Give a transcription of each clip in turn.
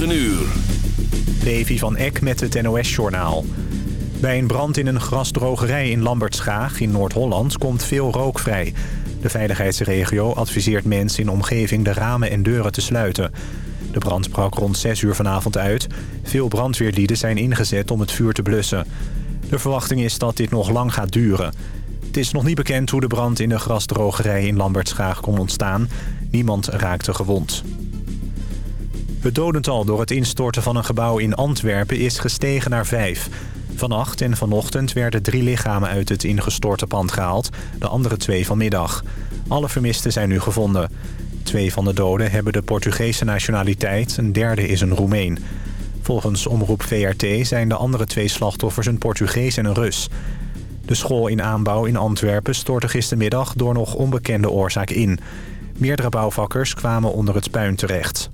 9 uur. Levi van Eck met het NOS-journaal. Bij een brand in een grasdrogerij in Lambertschaag in Noord-Holland komt veel rook vrij. De veiligheidsregio adviseert mensen in omgeving de ramen en deuren te sluiten. De brand brak rond 6 uur vanavond uit. Veel brandweerlieden zijn ingezet om het vuur te blussen. De verwachting is dat dit nog lang gaat duren. Het is nog niet bekend hoe de brand in de grasdrogerij in Lambertschaag kon ontstaan. Niemand raakte gewond. Het dodental door het instorten van een gebouw in Antwerpen is gestegen naar vijf. Vannacht en vanochtend werden drie lichamen uit het ingestorte pand gehaald. De andere twee vanmiddag. Alle vermisten zijn nu gevonden. Twee van de doden hebben de Portugese nationaliteit. Een derde is een Roemeen. Volgens Omroep VRT zijn de andere twee slachtoffers een Portugees en een Rus. De school in aanbouw in Antwerpen stortte gistermiddag door nog onbekende oorzaak in. Meerdere bouwvakkers kwamen onder het puin terecht.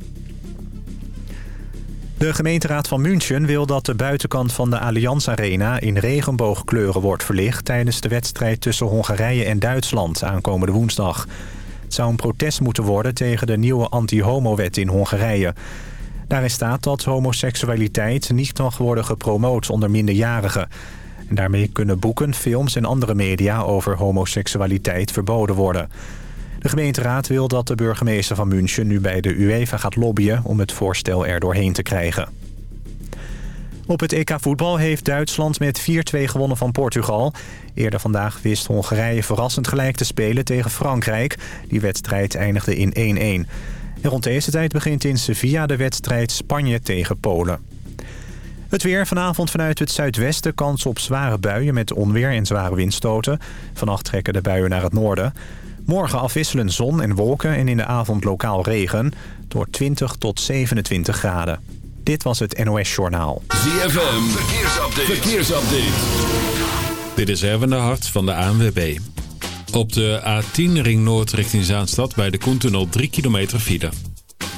De gemeenteraad van München wil dat de buitenkant van de Allianz Arena in regenboogkleuren wordt verlicht tijdens de wedstrijd tussen Hongarije en Duitsland aankomende woensdag. Het zou een protest moeten worden tegen de nieuwe anti-homo-wet in Hongarije. Daarin staat dat homoseksualiteit niet mag worden gepromoot onder minderjarigen. En daarmee kunnen boeken, films en andere media over homoseksualiteit verboden worden. De gemeenteraad wil dat de burgemeester van München nu bij de UEFA gaat lobbyen om het voorstel er doorheen te krijgen. Op het EK voetbal heeft Duitsland met 4-2 gewonnen van Portugal. Eerder vandaag wist Hongarije verrassend gelijk te spelen tegen Frankrijk. Die wedstrijd eindigde in 1-1. En rond deze tijd begint in Sevilla de wedstrijd Spanje tegen Polen. Het weer vanavond vanuit het zuidwesten kans op zware buien met onweer en zware windstoten. Vannacht trekken de buien naar het noorden. Morgen afwisselen zon en wolken en in de avond lokaal regen. Door 20 tot 27 graden. Dit was het NOS Journaal. ZFM, verkeersupdate. verkeersupdate. Dit is Erwin de Hart van de ANWB. Op de A10 Ring Noord richting Zaanstad bij de Koentunnel 3 kilometer file.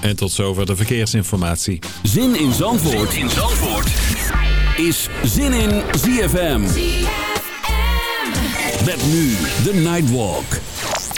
En tot zover de verkeersinformatie. Zin in Zandvoort, zin in Zandvoort. is Zin in ZFM. Met nu de Nightwalk.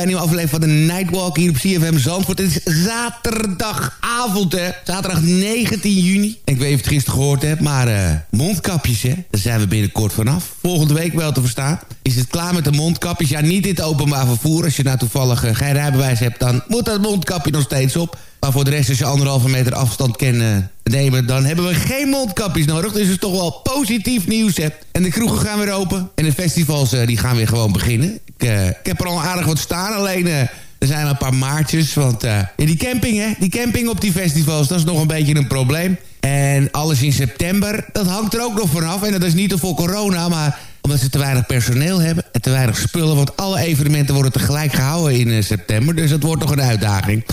Bij een nieuwe aflevering van de Nightwalk hier op CFM Zandvoort. Het is zaterdagavond, hè. Zaterdag 19 juni. Ik weet niet of het gisteren gehoord hebt, maar uh, mondkapjes, hè. Daar zijn we binnenkort vanaf. Volgende week wel te verstaan. Is het klaar met de mondkapjes? Ja, niet in het openbaar vervoer. Als je nou toevallig uh, geen rijbewijs hebt, dan moet dat mondkapje nog steeds op. Maar voor de rest, als je anderhalve meter afstand kan uh, nemen... dan hebben we geen mondkapjes nodig. Dus het is toch wel positief nieuws, hè. En de kroegen gaan weer open. En de festivals uh, die gaan weer gewoon beginnen. Ik, uh, ik heb er al aardig wat staan. Alleen er zijn een paar maartjes. Want ja, die camping, hè. Die camping op die festivals, dat is nog een beetje een probleem. En alles in september, dat hangt er ook nog vanaf. En dat is niet voor corona, maar omdat ze te weinig personeel hebben en te weinig spullen. Want alle evenementen worden tegelijk gehouden in september. Dus dat wordt nog een uitdaging.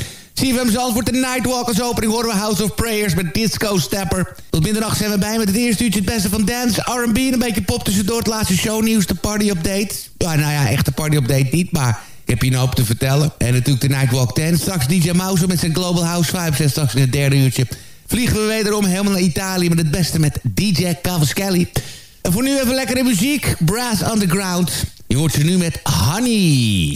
CFM Zandvoort, de Nightwalk als opening horen we House of Prayers met Disco Stepper. Tot middernacht zijn we bij met het eerste uurtje het beste van dance, R&B en een beetje pop tussendoor. Het laatste shownieuws, de party-update. Ja, nou ja, echt de party-update niet, maar ik heb je nou op te vertellen. En natuurlijk de Nightwalk 10. Straks DJ Mouse met zijn Global House Vibes. En straks in het derde uurtje vliegen we wederom helemaal naar Italië... met het beste met DJ Cavaschelli. En voor nu even lekkere muziek. Brass Underground. Je hoort ze nu met Honey.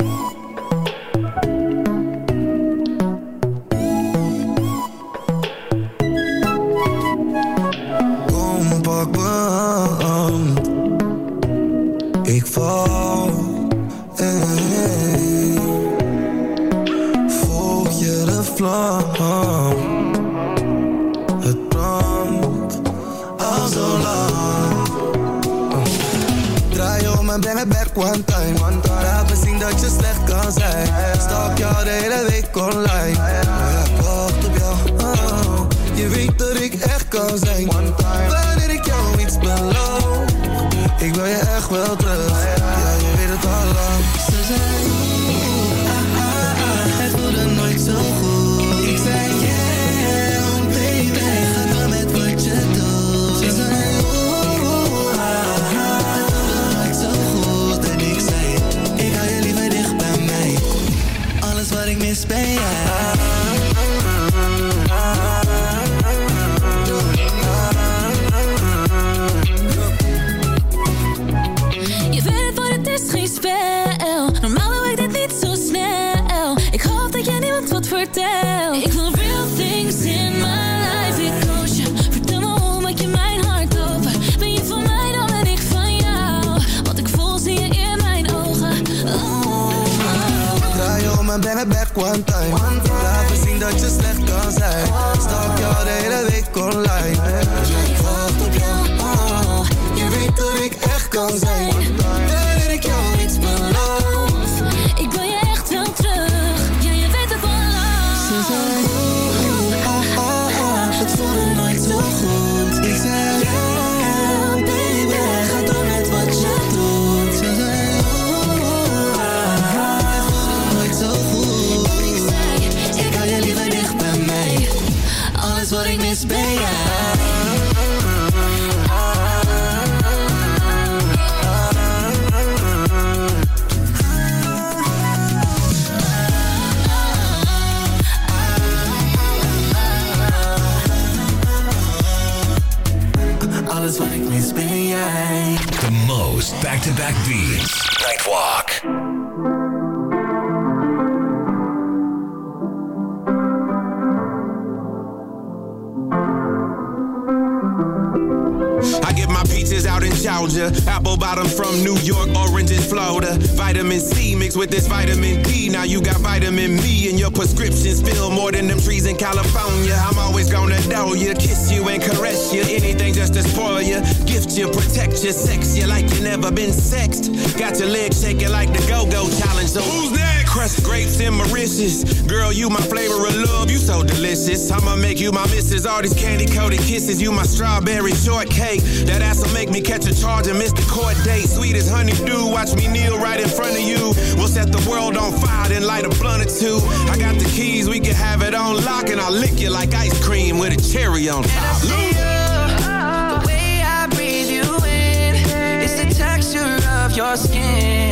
I get my peaches out in Georgia, apple bottom from New York, orange Florida. Vitamin C mixed with this vitamin D. Now you got vitamin me and your prescriptions fill more than them trees in California. I'm always gonna know you, kiss you and caress you. Anything just to spoil you, gift you, protect you, sex you like you never been sexed. Got your legs shaking like the go-go challenge. So who's next? Crushed grapes and Mauritius. Girl, you my flavor of love, you so delicious. I'ma make you my missus. All these candy-coated kisses, you my strawberry shortcake. That ass'll make me catch a charge and miss the court date. Sweet as honeydew, watch me kneel right in front of you. We'll set the world on fire, then light a blunt or two. I got the keys, we can have it on lock, and I'll lick you like ice cream with a cherry on top. The way I breathe you in is the texture of your skin.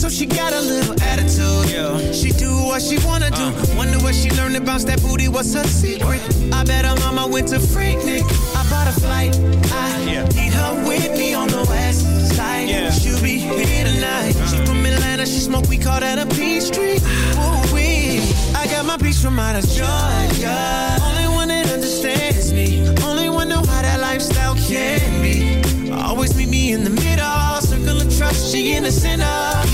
So she got a little what she wanna do. Uh. Wonder what she learned about that booty. What's her secret? I bet her mama went to Freaknik. I bought a flight. I need her with me on the west side. She'll be here tonight. She uh. from Atlanta. She smoke. We call that a peach tree. Ooh wee. I got my peach from out of Georgia. Only one that understands me. Only one know how that lifestyle can be. Always meet me in the middle. Circle of trust. She in the center.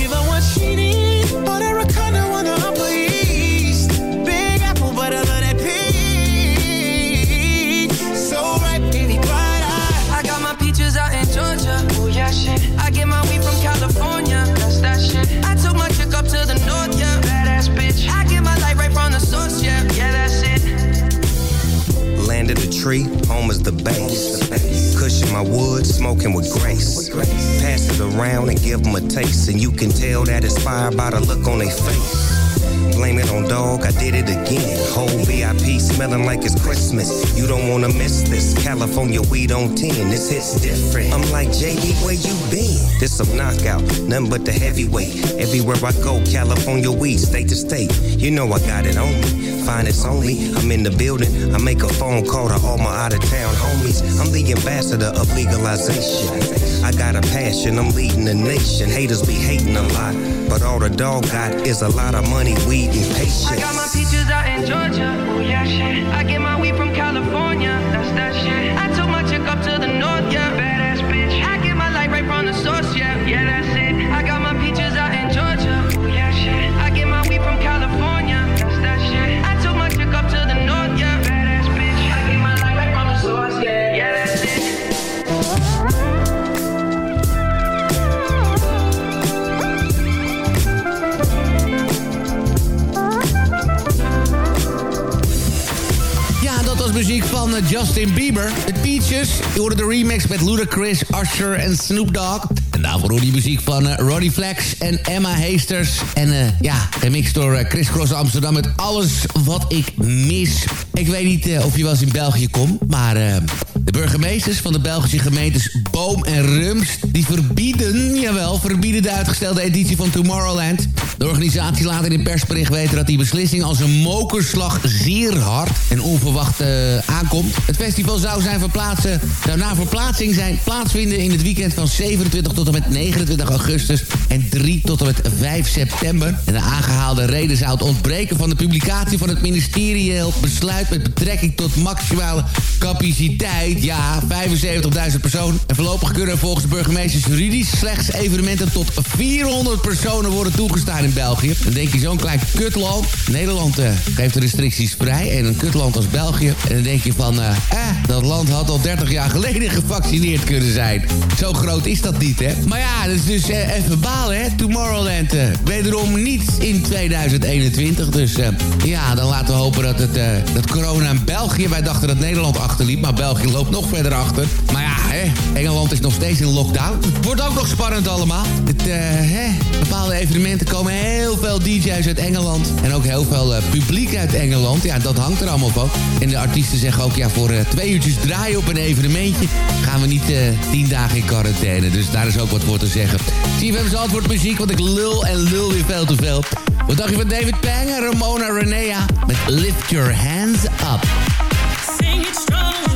Can tell that it's fired by the look on their face. Blame it on dog, I did it again. Whole VIP smelling like it's Christmas. You don't wanna miss this. California weed on 10, this hit's different. I'm like, JD, where you been? This some knockout, nothing but the heavyweight. Everywhere I go, California weed, state to state. You know I got it on me. Fine, it's on me. I'm in the building. I make a phone call to all my out of town homies. I'm the ambassador of legalization. I got a passion, I'm leading the nation. Haters be hating a lot, but all the dog got is a lot of money, weed, and patience. I got my peaches out in Georgia, oh yeah shit. I get my weed from California, that's that shit. I took my chick up to the north, yeah, badass bitch. I get my light right from the source, yeah, yeah that's muziek van eh, Justin Bieber. De Peaches. Je hoorde de remix met Ludacris, Usher en Snoop Dogg. En daarvoor hoorde je muziek van eh, Roddy Flex en Emma Heesters. En eh, ja, gemixt door eh, Chris Cross Amsterdam met alles wat ik mis. Ik weet niet of je wel eens in België komt, maar... burgemeesters van de Belgische gemeentes Boom en Rums... die verbieden, jawel, verbieden de uitgestelde editie van Tomorrowland. De organisatie laat in een persbericht weten dat die beslissing als een mokerslag zeer hard en onverwacht eh, aankomt. Het festival zou, zijn verplaatsen, zou na verplaatsing zijn plaatsvinden in het weekend van 27 tot en met 29 augustus en 3 tot en met 5 september. En de aangehaalde reden zou het ontbreken van de publicatie van het ministerieel besluit met betrekking tot maximale capaciteit. Ja, 75.000 personen. En voorlopig kunnen volgens de burgemeesters juridisch slechts evenementen tot 400 personen worden toegestaan in België. Dan denk je zo'n klein kutland. Nederland eh, geeft de restricties vrij en een kutland als België. En dan denk je van, eh, eh, dat land had al 30 jaar geleden gevaccineerd kunnen zijn. Zo groot is dat niet, hè? Maar ja, dat is dus eh, even balen, hè? Tomorrowland wederom niet in 2021. Dus ja, dan laten we hopen dat, het, dat corona in België... Wij dachten dat Nederland achterliep, maar België loopt nog verder achter. Maar ja, hè, Engeland is nog steeds in lockdown. Wordt ook nog spannend allemaal. Het, eh, hè, bepaalde evenementen komen heel veel DJ's uit Engeland. En ook heel veel eh, publiek uit Engeland. Ja, dat hangt er allemaal van. En de artiesten zeggen ook, ja, voor eh, twee uurtjes draaien op een evenementje... gaan we niet tien dagen in quarantaine. Dus daar is ook wat voor te zeggen. CFM's antwoord muziek, want ik lul en lul weer veel te veel. Wat dacht je van David Pang en Ramona Renea met Lift Your Hands Up? Sing it strong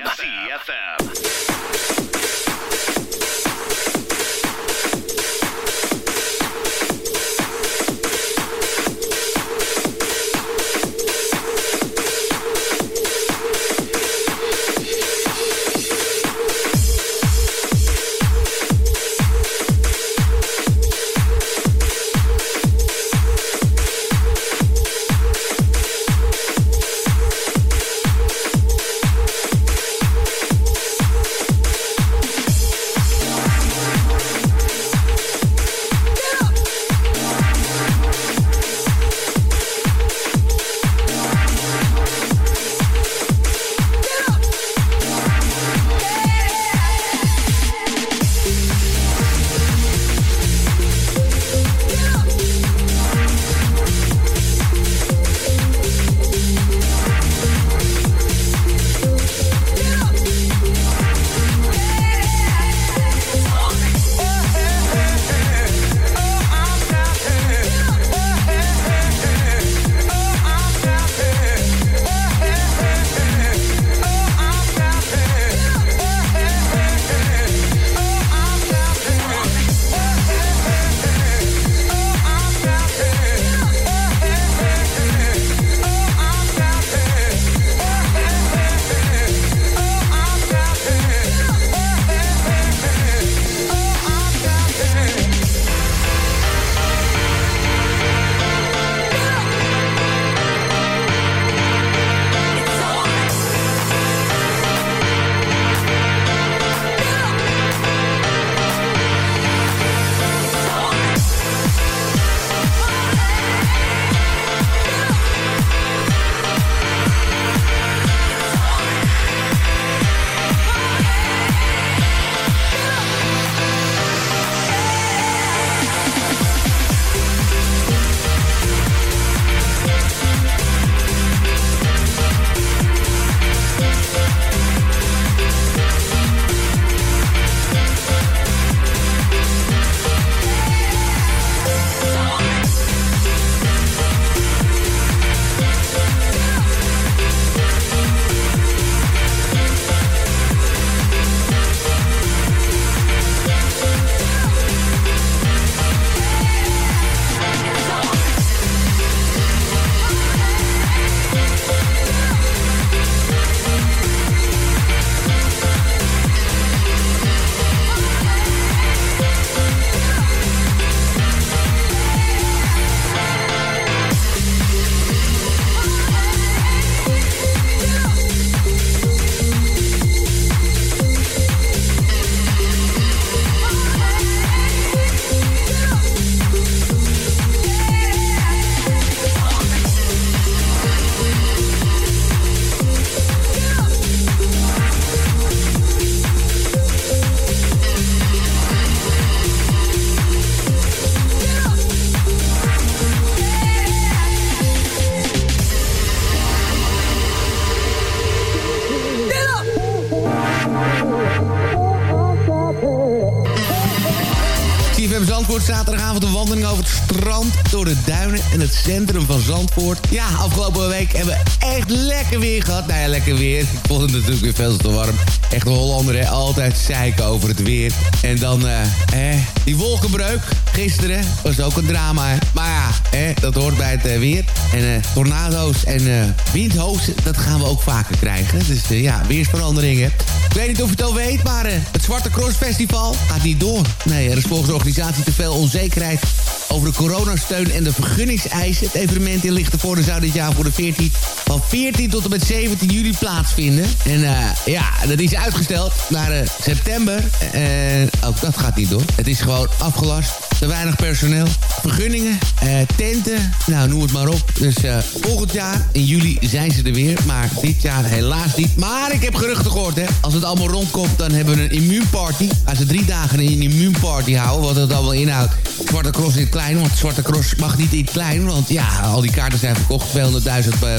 Centrum van Zandvoort. Ja, afgelopen week hebben we echt lekker weer gehad. Nou ja, lekker weer. Ik vond het natuurlijk weer veel te warm. Echt een Hollander, hè? Altijd zeiken over het weer. En dan, eh, die wolkenbreuk gisteren was ook een drama, hè? Maar ja, eh, dat hoort bij het eh, weer. En eh, tornado's en eh, windhozen, dat gaan we ook vaker krijgen. Dus ja, weersveranderingen. Ik weet niet of je het al weet, maar het Zwarte Cross Festival gaat niet door. Nee, er is volgens de organisatie te veel onzekerheid over de coronasteun en de vergunningseisen. Het evenement in Lichtenvoorde zou dit jaar voor de 14, van 14 tot en met 17 juli plaatsvinden. En eh, ja, dat is uitgesteld naar eh, september. En ook dat gaat niet door. Het is gewoon afgelast. Te weinig personeel. Vergunningen, eh, tenten, nou noem het maar op. Dus eh, volgend jaar, in juli, zijn ze er weer. Maar dit jaar helaas niet. Maar ik heb geruchten gehoord, hè. Als het allemaal rondkomt, dan hebben we een immuunparty. Als ze drie dagen een immuunparty houden, wat het allemaal inhoudt. Zwarte Cross in het klein, want Zwarte Cross mag niet in het klein. Want ja, al die kaarten zijn verkocht. 200.000 uh,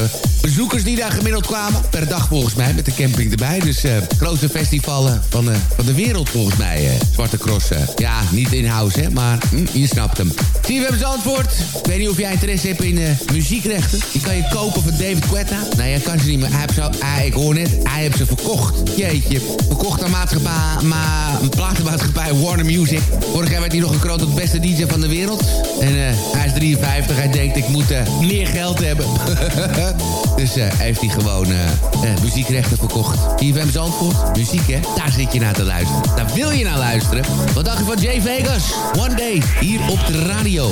bezoekers die daar gemiddeld kwamen. Per dag volgens mij, met de camping erbij. Dus uh, grootste festival uh, van, van de wereld volgens mij, Zwarte Cross. ja, niet in-house, hè, maar hm, je snapt hem. Je, we antwoord. Ik weet niet of jij interesse hebt in muziekrechten. Die kan je kopen van David Quetta. Nee, hij kan ze niet meer. Hij heeft hij, ik hoor net, hij heeft ze verkocht. Jeetje. Verkocht aan maatschappij, maar een platenmaatschappij Warner Music. Vorig jaar werd hij nog gekroond tot beste DJ van de wereld. En uh, hij is 53. Hij denkt, ik moet uh, meer geld hebben. dus heeft hij gewoon muziekrechten verkocht. IFM Zandvoort. Muziek, hè? Daar zit je naar te luisteren. Daar wil je naar luisteren. Wat dacht je van Jay Vegas? One Day. Hier op de radio.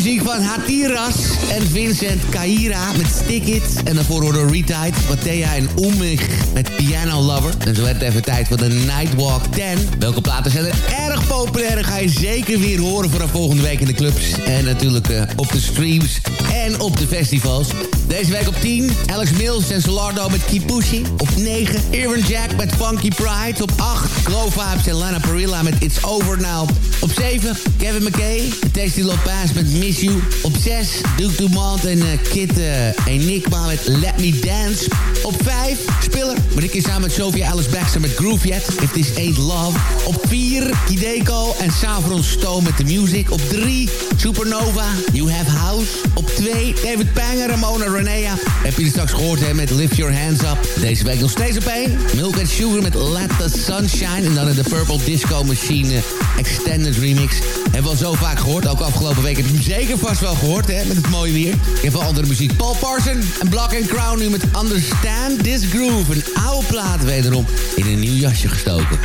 Van Hatiras en Vincent Kaira met Stick It. En daarvoor hoorde Retide, Mattea en Oemig met Piano Lover. En zo werd het even tijd voor de Nightwalk 10. Welke platen zijn er erg populair ga je zeker weer horen vanaf volgende week in de clubs. En natuurlijk uh, op de streams en op de festivals. Deze week op 10, Alex Mills en Solardo met Keep Pushing. Op 9, Aaron Jack met Funky Pride. Op 8, Glow Vibes en Lana Parilla met It's Over Now. Op 7, Kevin McKay, Tasty Lopez met Miss You. Op 6, Duke Dumont en uh, Kid uh, Enigma met Let Me Dance. Op 5, Spiller, maar ik keer samen met Sophia Alice Baxter met Groove Yet. If This Ain't Love. Op 4, Kideko en Savron Stone met The Music. Op 3, Supernova, You Have House. Op 2, David Panger, Ramona Heb je straks gehoord met Lift Your Hands Up. Deze week nog steeds op 1. Milk and Sugar met Let The Sunshine. En dan in de Purple Disco Machine Extended Remix. Hebben we al zo vaak gehoord. Ook afgelopen week heb je zeker vast wel gehoord hè, met het mooie weer. Ik heb wel andere muziek. Paul Parson en Block and Crown nu met Understand This Groove. Een oude plaat wederom in een nieuw jasje gestoken.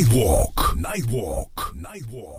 Nightwalk. Nightwalk. Nightwalk.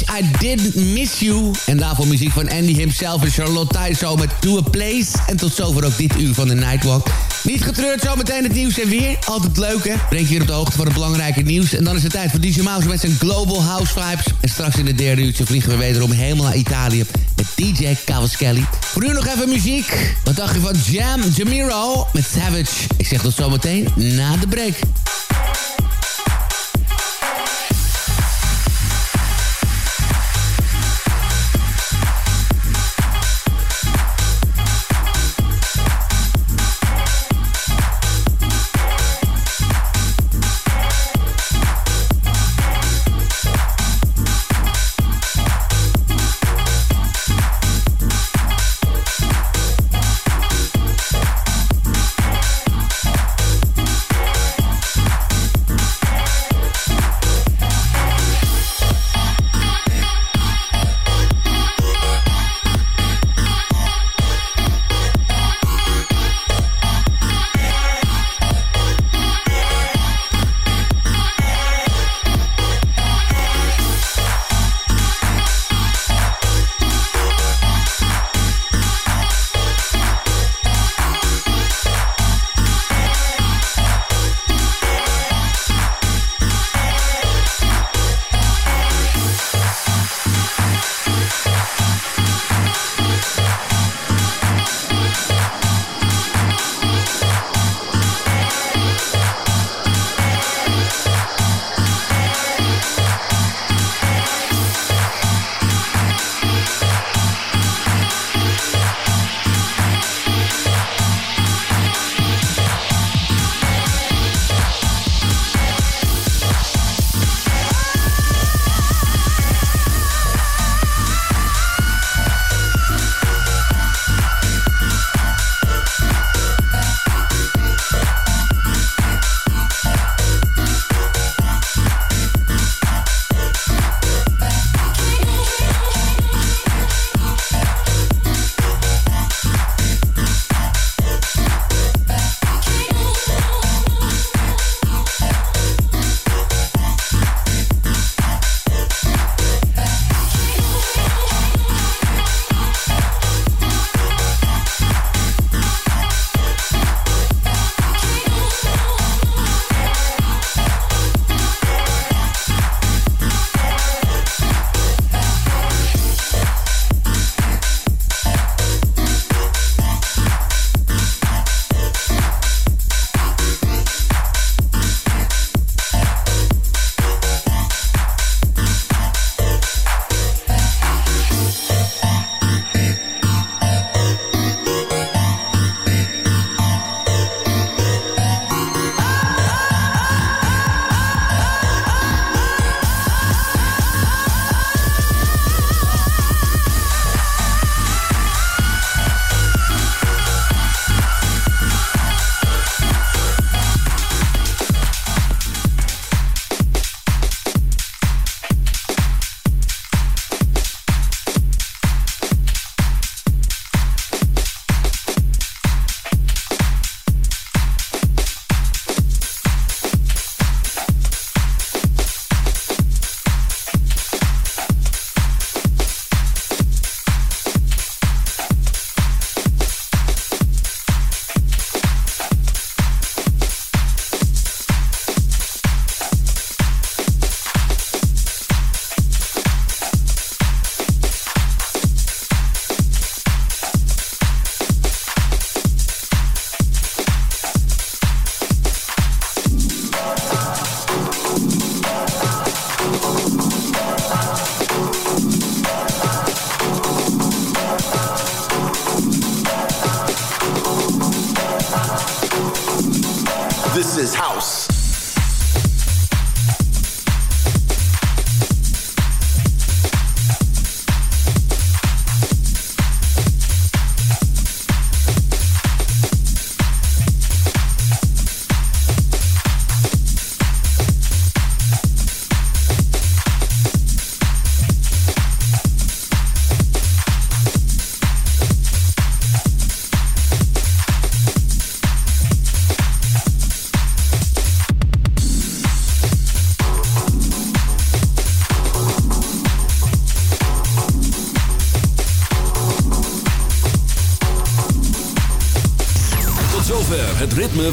I Didn't Miss You. En daarvoor muziek van Andy himself en Charlotte Tyso met To A Place. En tot zover ook dit uur van de Nightwalk. Niet getreurd, zometeen het nieuws en weer. Altijd leuk, hè? Breng je hier op de hoogte van het belangrijke nieuws. En dan is het tijd voor DJ Mouse met zijn Global House Vibes. En straks in het derde uurtje vliegen we wederom helemaal naar Italië... met DJ Cavaschelli. Voor nu nog even muziek. Wat dacht je van Jam Jamiro met Savage? Ik zeg tot zometeen na de break.